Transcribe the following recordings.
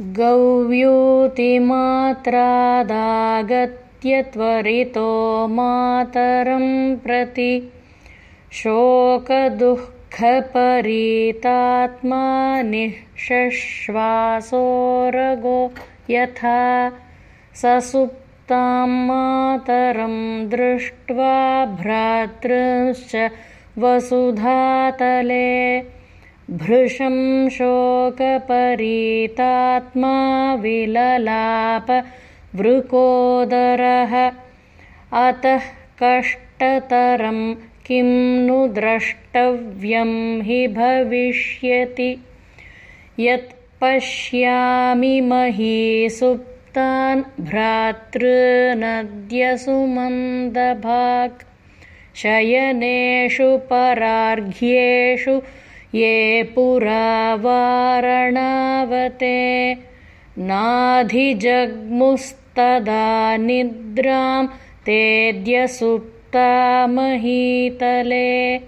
गव्यूतिमात्रादागत्य त्वरितो मातरं प्रति शोकदुःखपरीतात्मा निःश्वासोरगो यथा ससुप्तां मातरं दृष्ट्वा भ्रातृश्च वसुधातले भृशं शोकपरीतात्मा वृकोदरः। अतः कष्टतरं किं नु द्रष्टव्यं हि भविष्यति। यत् पश्यामि सुप्तान् भ्रातृनद्यसुमन्दभाक्। शयनेषु परार्घ्येषु ये पुरावारणावते नाधिजग्मुस्तदा निद्रां तेद्यसुप्तामहीतले।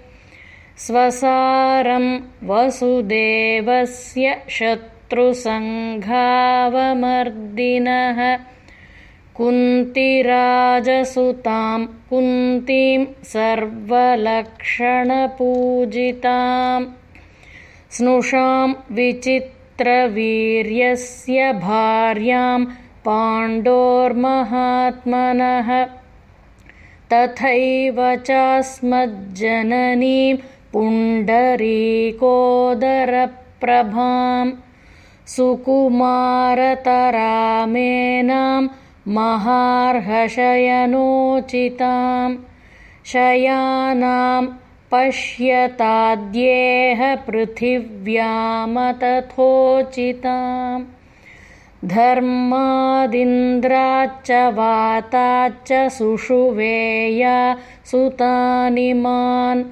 स्वसारं वसुदेवस्य शत्रुसङ्घावमर्दिनः। कुन्तिराजसुतां कुन्तीं सर्वलक्षणपूजिताम् स्नुषां विचित्रवीर्यस्य भार्यां पाण्डोर्महात्मनः। तथैव चास्मज्जननीं पुण्डरीकोदरप्रभां। सुकुमारतरामेनां महार्हशयनोचितां। शयानां पश्यताद्येह पृथिव्यामतथोचिताम्। धर्मादिन्द्राच्च वाताच्च सुषुवेया सुतानिमान्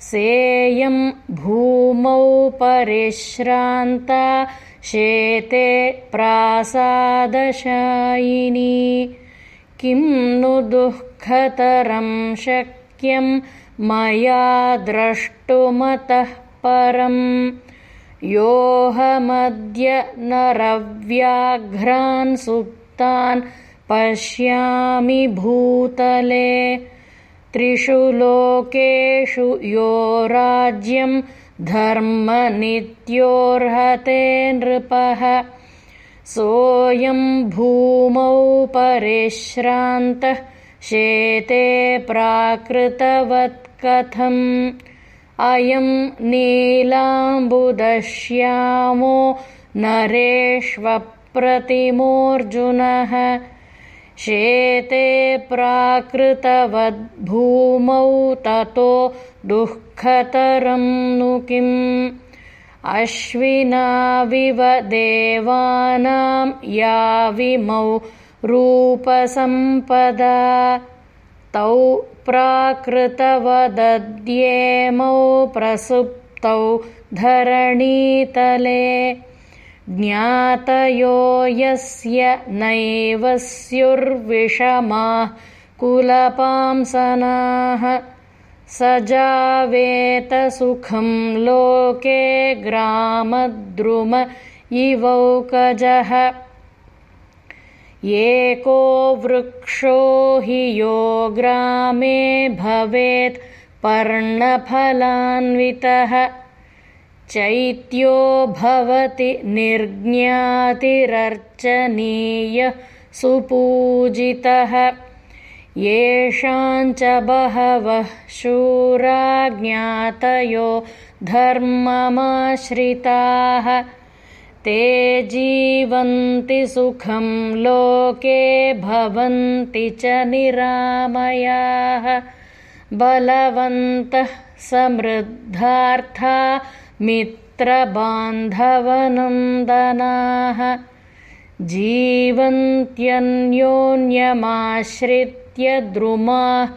सेयं भूमौ परिश्रान्ता शेते प्रासादशायिनी। किं नु दुःखतरं शक्यं मया द्रष्टुमतः परम् योऽहमद्य नरव्याघ्रान् सुप्तान् पश्यामि भूतले। त्रिषु लोकेषु यो राज्यं धर्मनित्योऽर्हते नृपः। सोऽयं भूमौ परिश्रान्तः शेते प्राकृतवत्कथम् अयं नीलाम्बुदश्यामो नरेष्वप्रतिमोऽर्जुनः। शेते प्राकृतवद्भूमौ ततो दुःखतरं नु किम्। अश्विनाविव देवानां याविमौ रूपसम्पदा तौ प्राकृतवदद्येमौ प्रसुप्तौ धरणीतले। ज्ञातयो यस्य नैव स्युर्विषमाः कुलपांसनाः स जावेतसुखं लोके ग्रामद्रुम इवौकजः एको वृक्षो हि यो ग्रामे भवेत् पर्णफलान्वितः। चैत्यो भवति निर्ज्ञातिरर्चनीयः सुपूजितः। येषाञ्च बहवः शूराज्ञातयो धर्ममाश्रिताः ते जीवन्ति सुखं लोके भवन्ति च निरामयाः। बलवन्तः समृद्धार्था मित्रबान्धवनन्दनाः। जीवन्त्यन्योन्यमाश्रित्य द्रुमाः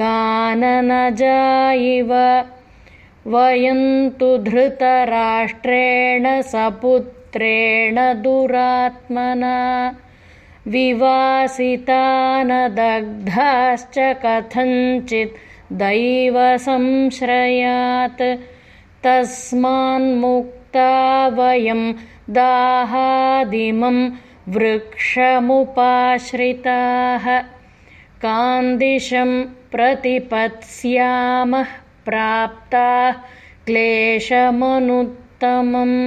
काननजा इव वयं तु धृतराष्ट्रेण सपुत्र ेण दुरात्मना विवासिता न दग्धाश्च कथञ्चित् दैवसंश्रयात्। तस्मान्मुक्ताश्च त्यक्ता वयं दाहादिमं वृक्षमुपाश्रिताः। कान्दिशं प्रतिपत्स्यामः प्राप्ता क्लेशमनुत्तमम्